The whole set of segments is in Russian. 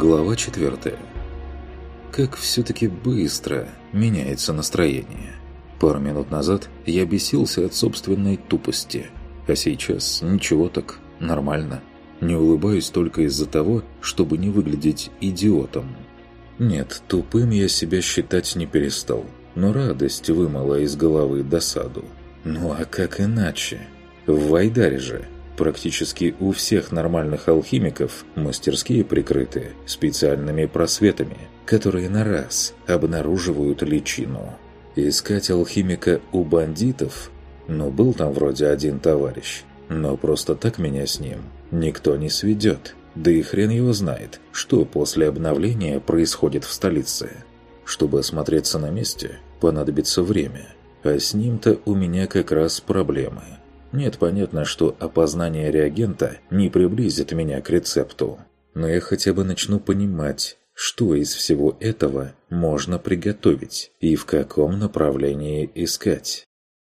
Глава 4. Как все-таки быстро меняется настроение. Пару минут назад я бесился от собственной тупости, а сейчас ничего так, нормально. Не улыбаюсь только из-за того, чтобы не выглядеть идиотом. Нет, тупым я себя считать не перестал, но радость вымыла из головы досаду. Ну а как иначе? В Вайдаре же – Практически у всех нормальных алхимиков мастерские прикрыты специальными просветами, которые на раз обнаруживают личину. Искать алхимика у бандитов? Ну, был там вроде один товарищ. Но просто так меня с ним никто не сведет. Да и хрен его знает, что после обновления происходит в столице. Чтобы осмотреться на месте, понадобится время. А с ним-то у меня как раз проблемы – нет, понятно, что опознание реагента не приблизит меня к рецепту. Но я хотя бы начну понимать, что из всего этого можно приготовить и в каком направлении искать.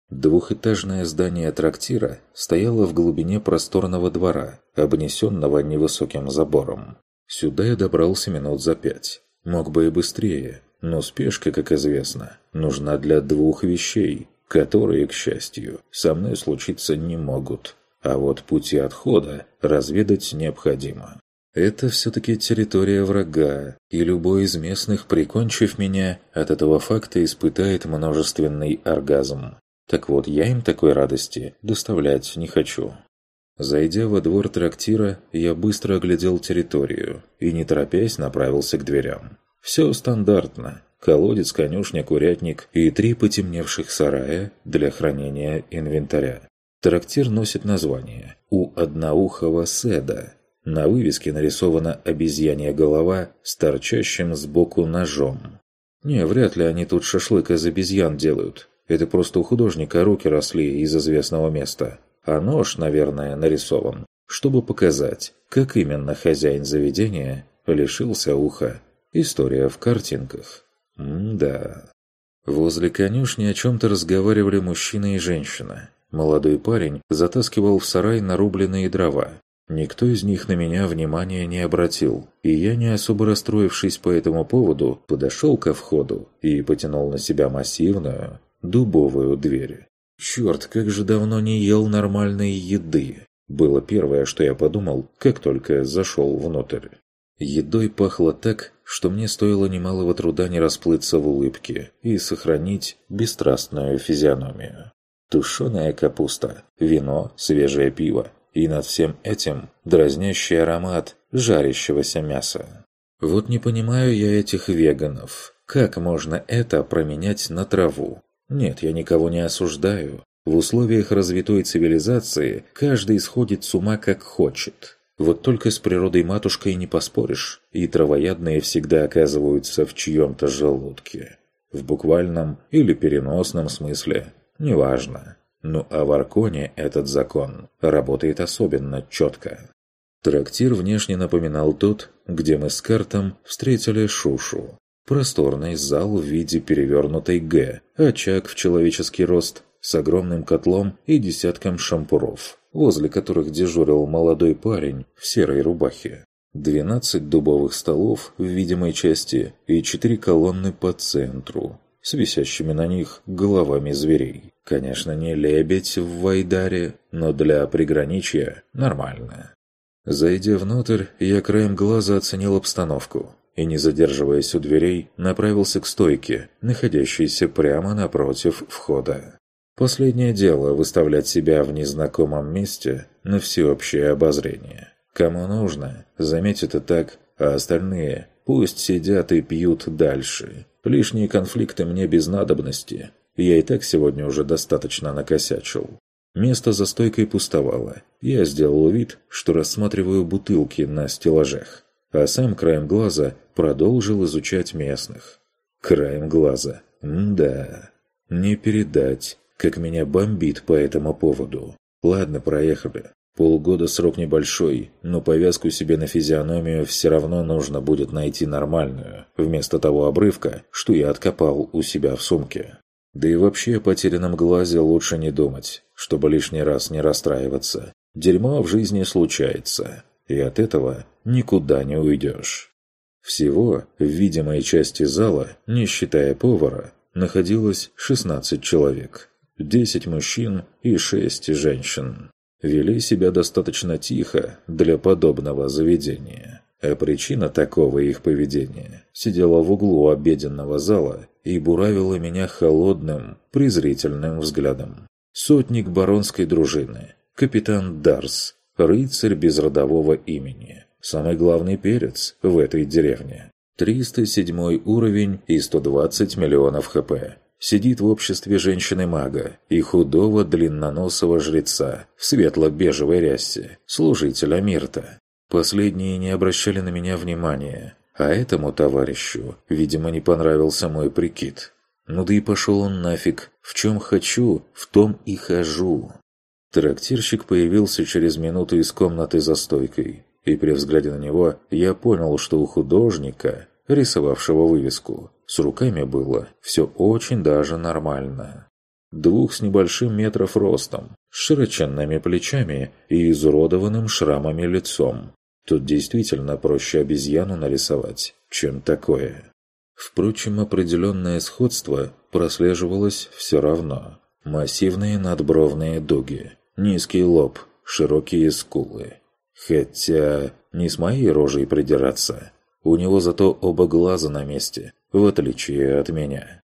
Двухэтажное здание трактира стояло в глубине просторного двора, обнесенного невысоким забором. Сюда я добрался минут за пять. Мог бы и быстрее, но спешка, как известно, нужна для двух вещей которые, к счастью, со мной случиться не могут. А вот пути отхода разведать необходимо. Это все-таки территория врага, и любой из местных, прикончив меня, от этого факта испытает множественный оргазм. Так вот, я им такой радости доставлять не хочу. Зайдя во двор трактира, я быстро оглядел территорию и, не торопясь, направился к дверям. Все стандартно колодец, конюшня, курятник и три потемневших сарая для хранения инвентаря. Трактир носит название «У одноухого седа». На вывеске нарисована обезьянья голова с торчащим сбоку ножом. Не, вряд ли они тут шашлык из обезьян делают. Это просто у художника руки росли из известного места. А нож, наверное, нарисован, чтобы показать, как именно хозяин заведения лишился уха. История в картинках. М-да. Возле конюшни о чем-то разговаривали мужчина и женщина. Молодой парень затаскивал в сарай нарубленные дрова. Никто из них на меня внимания не обратил, и я, не особо расстроившись по этому поводу, подошел ко входу и потянул на себя массивную, дубовую дверь. «Черт, как же давно не ел нормальной еды!» Было первое, что я подумал, как только зашел внутрь. Едой пахло так, что мне стоило немалого труда не расплыться в улыбке и сохранить бесстрастную физиономию. Тушеная капуста, вино, свежее пиво и над всем этим дразнящий аромат жарящегося мяса. Вот не понимаю я этих веганов. Как можно это променять на траву? Нет, я никого не осуждаю. В условиях развитой цивилизации каждый сходит с ума как хочет. Вот только с природой-матушкой не поспоришь, и травоядные всегда оказываются в чьем-то желудке. В буквальном или переносном смысле, неважно. Ну а в Арконе этот закон работает особенно четко. Трактир внешне напоминал тот, где мы с Картом встретили Шушу. Просторный зал в виде перевернутой «Г», очаг в человеческий рост с огромным котлом и десятком шампуров возле которых дежурил молодой парень в серой рубахе. Двенадцать дубовых столов в видимой части и четыре колонны по центру, с висящими на них головами зверей. Конечно, не лебедь в Вайдаре, но для приграничья нормально. Зайдя внутрь, я краем глаза оценил обстановку и, не задерживаясь у дверей, направился к стойке, находящейся прямо напротив входа. Последнее дело – выставлять себя в незнакомом месте на всеобщее обозрение. Кому нужно, заметит и так, а остальные пусть сидят и пьют дальше. Лишние конфликты мне без надобности. Я и так сегодня уже достаточно накосячил. Место за стойкой пустовало. Я сделал вид, что рассматриваю бутылки на стеллажах, а сам краем глаза продолжил изучать местных. Краем глаза. М да, не передать как меня бомбит по этому поводу. Ладно, проехали. Полгода срок небольшой, но повязку себе на физиономию все равно нужно будет найти нормальную, вместо того обрывка, что я откопал у себя в сумке. Да и вообще о потерянном глазе лучше не думать, чтобы лишний раз не расстраиваться. Дерьмо в жизни случается, и от этого никуда не уйдешь. Всего в видимой части зала, не считая повара, находилось 16 человек. 10 мужчин и 6 женщин. Вели себя достаточно тихо для подобного заведения. А причина такого их поведения сидела в углу обеденного зала и буравила меня холодным, презрительным взглядом. Сотник баронской дружины, капитан Дарс, рыцарь без родового имени, самый главный перец в этой деревне. 307 уровень и 120 миллионов хп. Сидит в обществе женщины-мага и худого длинноносого жреца в светло-бежевой рясе, служителя Мирта. Последние не обращали на меня внимания, а этому товарищу, видимо, не понравился мой прикид. Ну да и пошел он нафиг. В чем хочу, в том и хожу. Трактирщик появился через минуту из комнаты за стойкой, и при взгляде на него я понял, что у художника, рисовавшего вывеску, с руками было все очень даже нормально. Двух с небольшим метров ростом, широченными плечами и изуродованным шрамами лицом, Тут действительно проще обезьяну нарисовать, чем такое. Впрочем, определенное сходство прослеживалось все равно. Массивные надбровные дуги, низкий лоб, широкие скулы. Хотя не с моей рожей придираться. У него зато оба глаза на месте, в отличие от меня.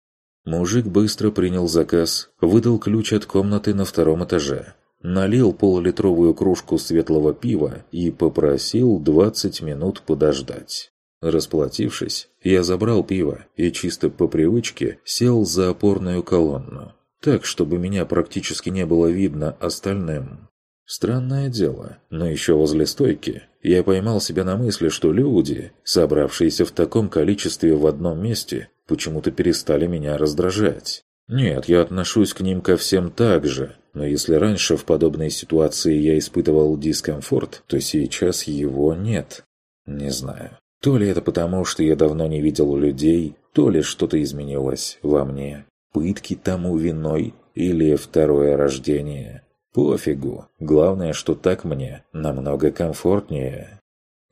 Мужик быстро принял заказ, выдал ключ от комнаты на втором этаже, налил полулитровую кружку светлого пива и попросил 20 минут подождать. Расплатившись, я забрал пиво и чисто по привычке сел за опорную колонну, так, чтобы меня практически не было видно остальным. Странное дело, но еще возле стойки я поймал себя на мысли, что люди, собравшиеся в таком количестве в одном месте, почему-то перестали меня раздражать. Нет, я отношусь к ним ко всем так же, но если раньше в подобной ситуации я испытывал дискомфорт, то сейчас его нет. Не знаю. То ли это потому, что я давно не видел людей, то ли что-то изменилось во мне. Пытки тому виной или второе рождение. Пофигу. Главное, что так мне намного комфортнее.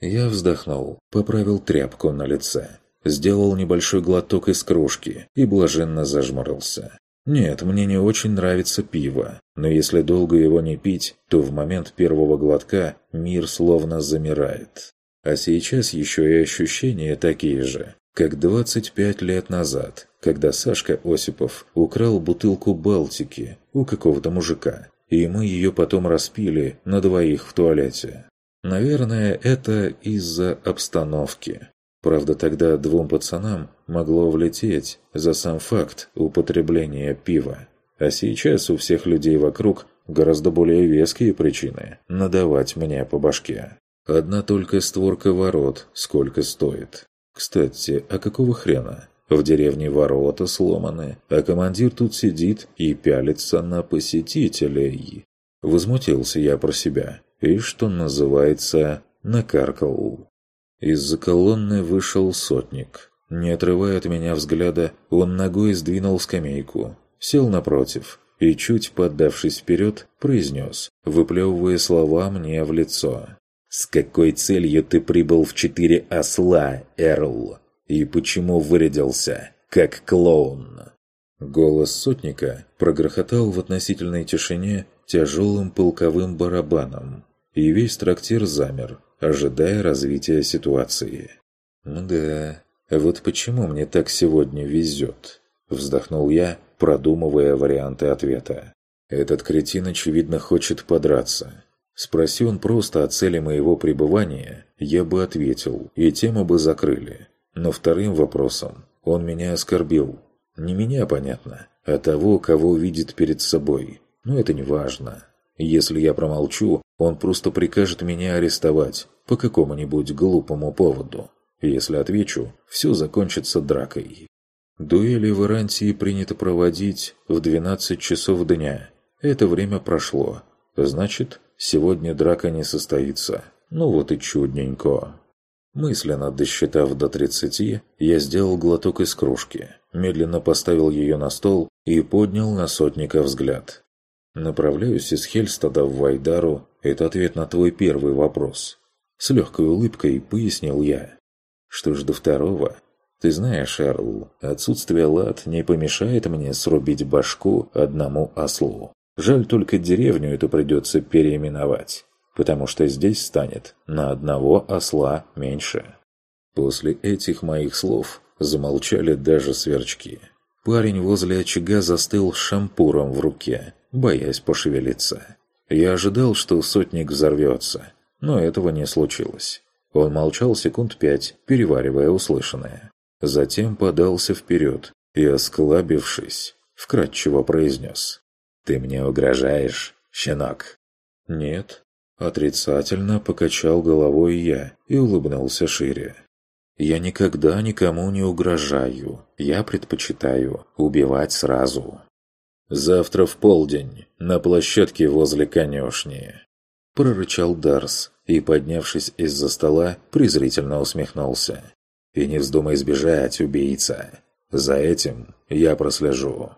Я вздохнул, поправил тряпку на лице сделал небольшой глоток из кружки и блаженно зажмурился. Нет, мне не очень нравится пиво, но если долго его не пить, то в момент первого глотка мир словно замирает. А сейчас еще и ощущения такие же, как 25 лет назад, когда Сашка Осипов украл бутылку Балтики у какого-то мужика, и мы ее потом распили на двоих в туалете. Наверное, это из-за обстановки. Правда, тогда двум пацанам могло влететь за сам факт употребления пива. А сейчас у всех людей вокруг гораздо более веские причины надавать мне по башке. Одна только створка ворот сколько стоит. Кстати, а какого хрена? В деревне ворота сломаны, а командир тут сидит и пялится на посетителей. Возмутился я про себя и, что называется, накаркал. Из-за колонны вышел сотник. Не отрывая от меня взгляда, он ногой сдвинул скамейку, сел напротив и, чуть поддавшись вперед, произнес, выплевывая слова мне в лицо. «С какой целью ты прибыл в четыре осла, Эрл? И почему вырядился, как клоун?» Голос сотника прогрохотал в относительной тишине тяжелым полковым барабаном, и весь трактир замер, ожидая развития ситуации. «Да, вот почему мне так сегодня везет?» Вздохнул я, продумывая варианты ответа. «Этот кретин, очевидно, хочет подраться. Спроси он просто о цели моего пребывания, я бы ответил, и тему бы закрыли. Но вторым вопросом он меня оскорбил. Не меня, понятно, а того, кого видит перед собой. Но это не важно. Если я промолчу, он просто прикажет меня арестовать по какому-нибудь глупому поводу. Если отвечу, все закончится дракой. Дуэли в Ирантии принято проводить в 12 часов дня. Это время прошло. Значит, сегодня драка не состоится. Ну вот и чудненько. Мысленно досчитав до 30, я сделал глоток из кружки, медленно поставил ее на стол и поднял на сотника взгляд. Направляюсь из Хельстада в Вайдару – это ответ на твой первый вопрос. С легкой улыбкой пояснил я. Что ж до второго? Ты знаешь, Эрл, отсутствие лад не помешает мне срубить башку одному ослу. Жаль только деревню эту придется переименовать, потому что здесь станет на одного осла меньше. После этих моих слов замолчали даже сверчки. Парень возле очага застыл шампуром в руке, боясь пошевелиться. Я ожидал, что сотник взорвется, но этого не случилось. Он молчал секунд пять, переваривая услышанное. Затем подался вперед и, осклабившись, вкратчиво произнес. «Ты мне угрожаешь, щенок?» «Нет». Отрицательно покачал головой я и улыбнулся шире. «Я никогда никому не угрожаю. Я предпочитаю убивать сразу». «Завтра в полдень, на площадке возле конюшни», – прорычал Дарс и, поднявшись из-за стола, презрительно усмехнулся. «И не вздумай сбежать, убийца. За этим я прослежу».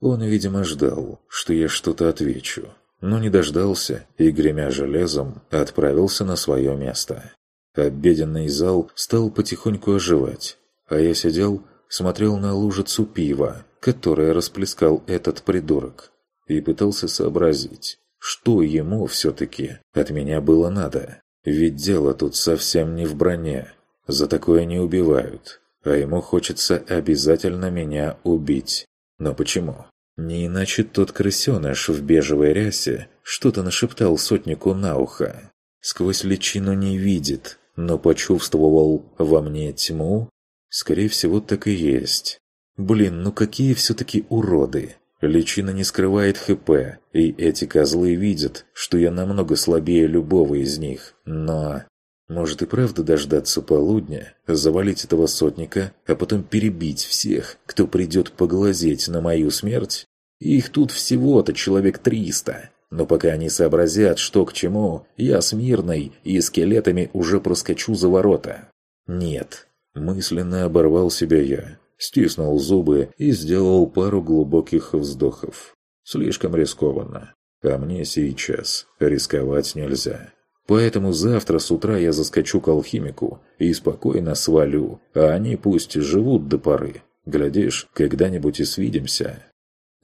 Он, видимо, ждал, что я что-то отвечу, но не дождался и, гремя железом, отправился на свое место. Обеденный зал стал потихоньку оживать, а я сидел, смотрел на лужицу пива, которое расплескал этот придурок, и пытался сообразить, что ему все-таки от меня было надо. Ведь дело тут совсем не в броне. За такое не убивают. А ему хочется обязательно меня убить. Но почему? Не иначе тот крысеныш в бежевой рясе что-то нашептал сотнику на ухо. Сквозь личину не видит, но почувствовал во мне тьму? Скорее всего, так и есть. Блин, ну какие все-таки уроды. Личина не скрывает ХП, и эти козлы видят, что я намного слабее любого из них. Но... Может и правда дождаться полудня, завалить этого сотника, а потом перебить всех, кто придет поглазеть на мою смерть? Их тут всего-то человек триста. Но пока они сообразят, что к чему, я с мирной и скелетами уже проскочу за ворота. Нет. Мысленно оборвал себя я стиснул зубы и сделал пару глубоких вздохов. Слишком рискованно. А мне сейчас рисковать нельзя. Поэтому завтра с утра я заскочу к алхимику и спокойно свалю, а они пусть живут до поры. Глядишь, когда-нибудь и свидимся.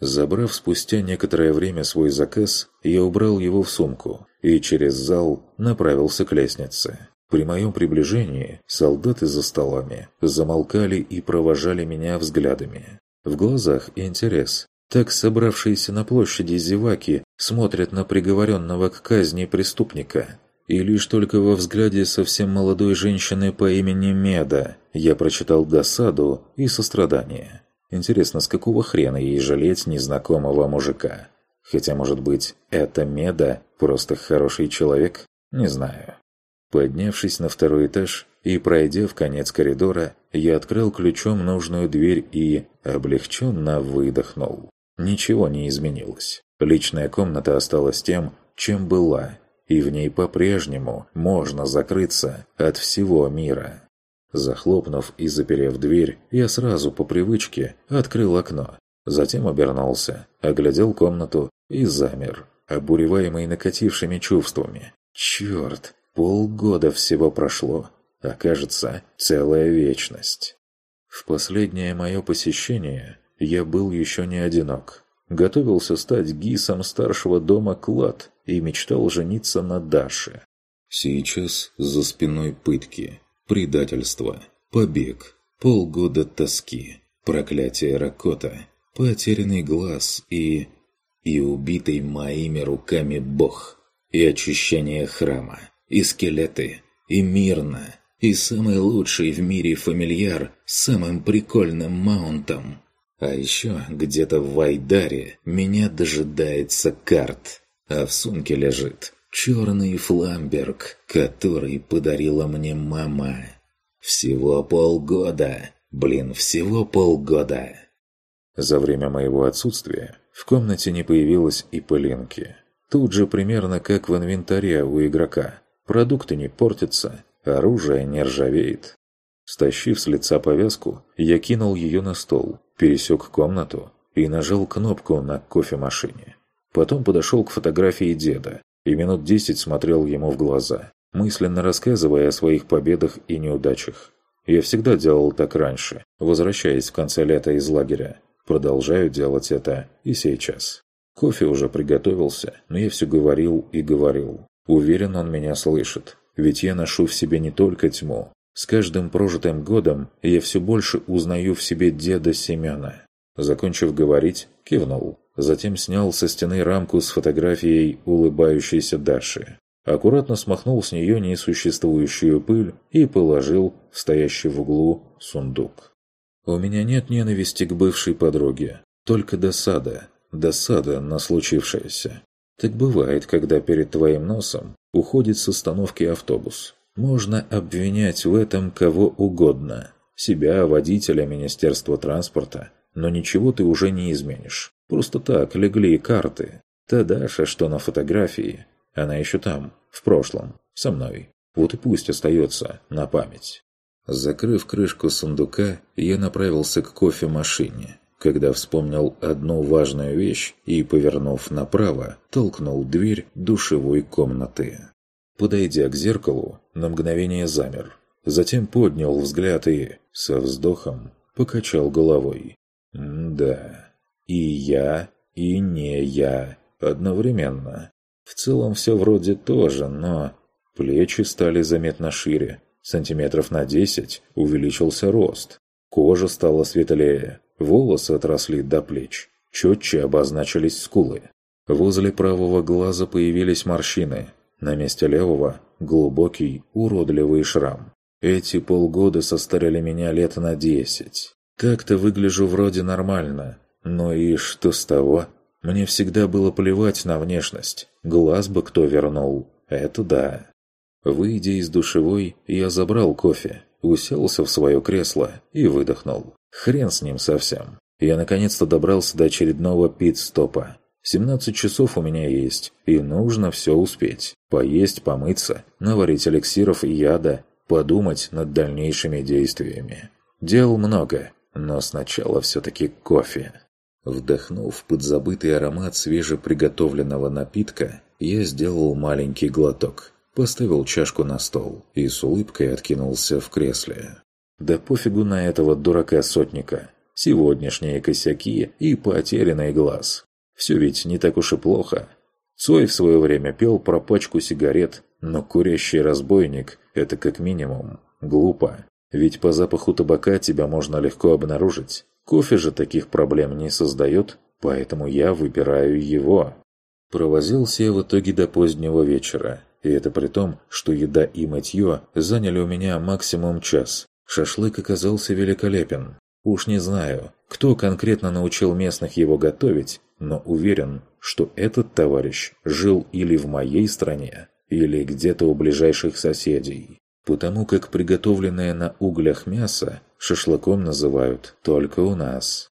Забрав спустя некоторое время свой заказ, я убрал его в сумку и через зал направился к лестнице. При моем приближении солдаты за столами замолкали и провожали меня взглядами. В глазах интерес. Так собравшиеся на площади зеваки смотрят на приговоренного к казни преступника. И лишь только во взгляде совсем молодой женщины по имени Меда я прочитал досаду и сострадание. Интересно, с какого хрена ей жалеть незнакомого мужика? Хотя, может быть, эта Меда просто хороший человек? Не знаю. Поднявшись на второй этаж и пройдя в конец коридора, я открыл ключом нужную дверь и облегченно выдохнул. Ничего не изменилось. Личная комната осталась тем, чем была, и в ней по-прежнему можно закрыться от всего мира. Захлопнув и заперев дверь, я сразу по привычке открыл окно. Затем обернулся, оглядел комнату и замер, обуреваемый накатившими чувствами. «Черт! Полгода всего прошло, а кажется, целая вечность. В последнее мое посещение я был еще не одинок. Готовился стать гисом старшего дома Клад и мечтал жениться на Даше. Сейчас за спиной пытки, предательство, побег, полгода тоски, проклятие Ракота, потерянный глаз и... и убитый моими руками бог, и очищение храма и скелеты, и мирно, и самый лучший в мире фамильяр с самым прикольным маунтом. А еще где-то в Вайдаре меня дожидается карт, а в сумке лежит черный фламберг, который подарила мне мама. Всего полгода. Блин, всего полгода. За время моего отсутствия в комнате не появилось и пылинки. Тут же примерно как в инвентаре у игрока. Продукты не портятся, оружие не ржавеет. Стащив с лица повязку, я кинул ее на стол, пересек комнату и нажал кнопку на кофемашине. Потом подошел к фотографии деда и минут десять смотрел ему в глаза, мысленно рассказывая о своих победах и неудачах. Я всегда делал так раньше, возвращаясь в конце лета из лагеря. Продолжаю делать это и сейчас. Кофе уже приготовился, но я все говорил и говорил. Уверен, он меня слышит. Ведь я ношу в себе не только тьму. С каждым прожитым годом я все больше узнаю в себе деда Семена. Закончив говорить, кивнул. Затем снял со стены рамку с фотографией улыбающейся Даши. Аккуратно смахнул с нее несуществующую пыль и положил в стоящий в углу сундук. «У меня нет ненависти к бывшей подруге, только досада, досада на случившееся. Так бывает, когда перед твоим носом уходит с остановки автобус. Можно обвинять в этом кого угодно. Себя, водителя Министерства транспорта. Но ничего ты уже не изменишь. Просто так легли карты. Та Даша, что на фотографии, она еще там, в прошлом, со мной. Вот и пусть остается на память. Закрыв крышку сундука, я направился к кофемашине когда вспомнил одну важную вещь и, повернув направо, толкнул дверь душевой комнаты. Подойдя к зеркалу, на мгновение замер. Затем поднял взгляд и, со вздохом, покачал головой. «Да, и я, и не я, одновременно. В целом все вроде тоже, но плечи стали заметно шире. Сантиметров на десять увеличился рост. Кожа стала светлее, Волосы отросли до плеч, четче обозначились скулы. Возле правого глаза появились морщины, на месте левого – глубокий, уродливый шрам. Эти полгода состарили меня лет на десять. Как-то выгляжу вроде нормально, но и что с того? Мне всегда было плевать на внешность. Глаз бы кто вернул, это да. Выйдя из душевой, я забрал кофе, уселся в свое кресло и выдохнул. Хрен с ним совсем. Я наконец-то добрался до очередного пит-стопа. 17 часов у меня есть, и нужно все успеть. Поесть, помыться, наварить эликсиров и яда, подумать над дальнейшими действиями. Дел много, но сначала все-таки кофе. Вдохнув подзабытый аромат свежеприготовленного напитка, я сделал маленький глоток, поставил чашку на стол и с улыбкой откинулся в кресле. Да пофигу на этого дурака-сотника. Сегодняшние косяки и потерянный глаз. Все ведь не так уж и плохо. Цой в свое время пел про пачку сигарет, но курящий разбойник – это как минимум глупо. Ведь по запаху табака тебя можно легко обнаружить. Кофе же таких проблем не создает, поэтому я выбираю его. Провозился я в итоге до позднего вечера. И это при том, что еда и мытье заняли у меня максимум час, Шашлык оказался великолепен. Уж не знаю, кто конкретно научил местных его готовить, но уверен, что этот товарищ жил или в моей стране, или где-то у ближайших соседей. Потому как приготовленное на углях мясо шашлыком называют только у нас.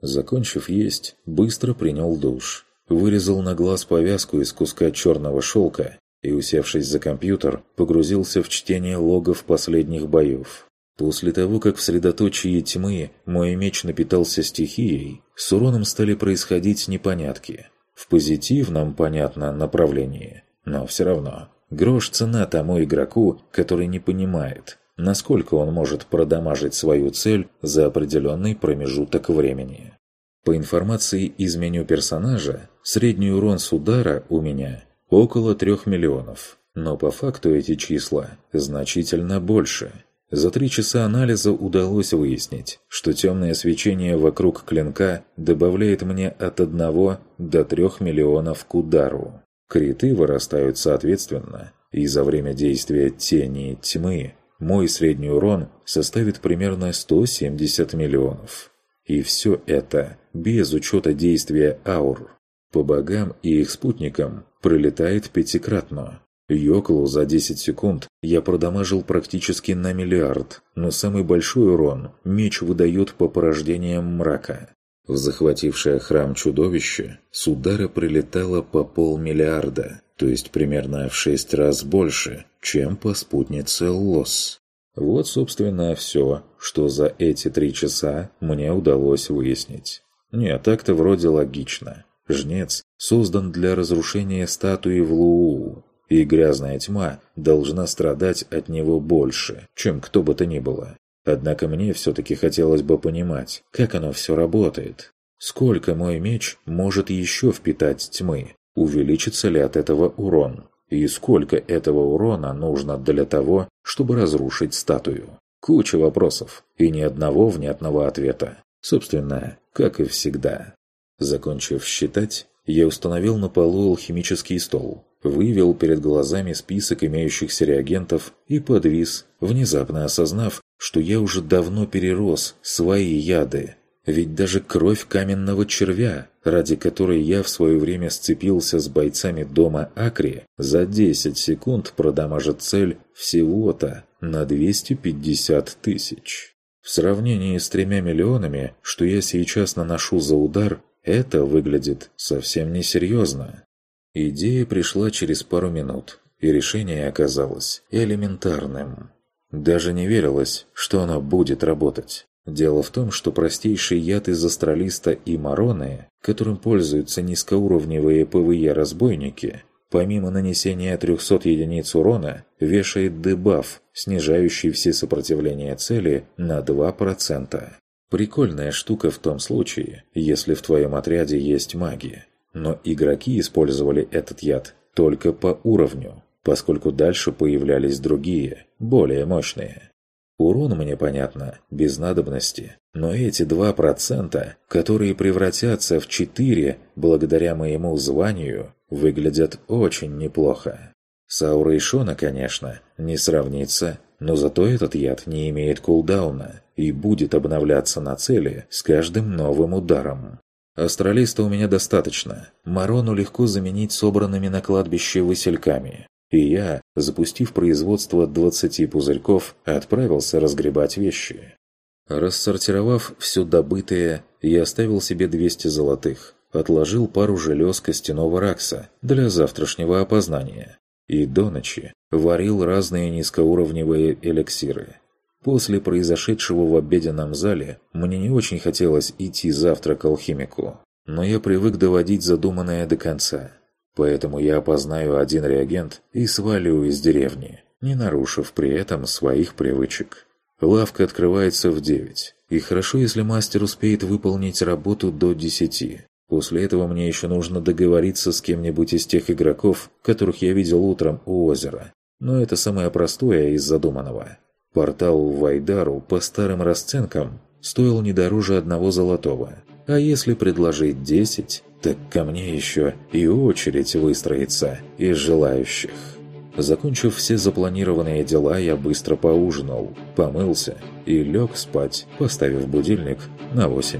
Закончив есть, быстро принял душ. Вырезал на глаз повязку из куска черного шелка и, усевшись за компьютер, погрузился в чтение логов последних боев. После того, как в средоточии тьмы мой меч напитался стихией, с уроном стали происходить непонятки. В позитивном, понятно, направлении. Но все равно. Грош цена тому игроку, который не понимает, насколько он может продамажить свою цель за определенный промежуток времени. По информации из меню персонажа, средний урон с удара у меня около 3 миллионов. Но по факту эти числа значительно больше – за три часа анализа удалось выяснить, что темное свечение вокруг клинка добавляет мне от 1 до 3 миллионов к удару. Криты вырастают соответственно, и за время действия тени тьмы мой средний урон составит примерно 170 миллионов. И все это без учета действия аур. По богам и их спутникам пролетает пятикратно. Йоклу за 10 секунд я продамажил практически на миллиард, но самый большой урон меч выдает по порождениям мрака. В захватившее храм чудовище с удара прилетало по полмиллиарда, то есть примерно в 6 раз больше, чем по спутнице Лос. Вот, собственно, все, что за эти три часа мне удалось выяснить. Не, так-то вроде логично. Жнец создан для разрушения статуи в Луу, и грязная тьма должна страдать от него больше, чем кто бы то ни было. Однако мне все-таки хотелось бы понимать, как оно все работает. Сколько мой меч может еще впитать тьмы? Увеличится ли от этого урон? И сколько этого урона нужно для того, чтобы разрушить статую? Куча вопросов и ни одного внятного ответа. Собственно, как и всегда. Закончив считать, я установил на полу алхимический стол, вывел перед глазами список имеющихся реагентов и подвис, внезапно осознав, что я уже давно перерос свои яды. Ведь даже кровь каменного червя, ради которой я в свое время сцепился с бойцами дома Акри, за 10 секунд продамажит цель всего-то на 250 тысяч. В сравнении с тремя миллионами, что я сейчас наношу за удар, это выглядит совсем несерьезно. Идея пришла через пару минут, и решение оказалось элементарным. Даже не верилось, что оно будет работать. Дело в том, что простейший яд из астралиста и мароны, которым пользуются низкоуровневые ПВЕ-разбойники, помимо нанесения 300 единиц урона, вешает дебаф, снижающий все сопротивления цели на 2%. Прикольная штука в том случае, если в твоем отряде есть маги. Но игроки использовали этот яд только по уровню, поскольку дальше появлялись другие, более мощные. Урон мне понятно, без надобности, но эти 2%, которые превратятся в 4 благодаря моему званию, выглядят очень неплохо. С аурой Шона, конечно, не сравнится, но зато этот яд не имеет кулдауна и будет обновляться на цели с каждым новым ударом. Астралиста у меня достаточно. Марону легко заменить собранными на кладбище васильками. И я, запустив производство 20 пузырьков, отправился разгребать вещи. Рассортировав все добытое, я оставил себе 200 золотых, отложил пару желез костяного ракса для завтрашнего опознания и до ночи варил разные низкоуровневые эликсиры. После произошедшего в обеденном зале мне не очень хотелось идти завтра к алхимику, но я привык доводить задуманное до конца – Поэтому я опознаю один реагент и свалю из деревни, не нарушив при этом своих привычек. Лавка открывается в 9, и хорошо, если мастер успеет выполнить работу до 10. После этого мне еще нужно договориться с кем-нибудь из тех игроков, которых я видел утром у озера. Но это самое простое из задуманного. Портал в Вайдару по старым расценкам стоил не дороже одного золотого. А если предложить 10, так ко мне еще и очередь выстроится из желающих. Закончив все запланированные дела, я быстро поужинал, помылся и лег спать, поставив будильник на 8.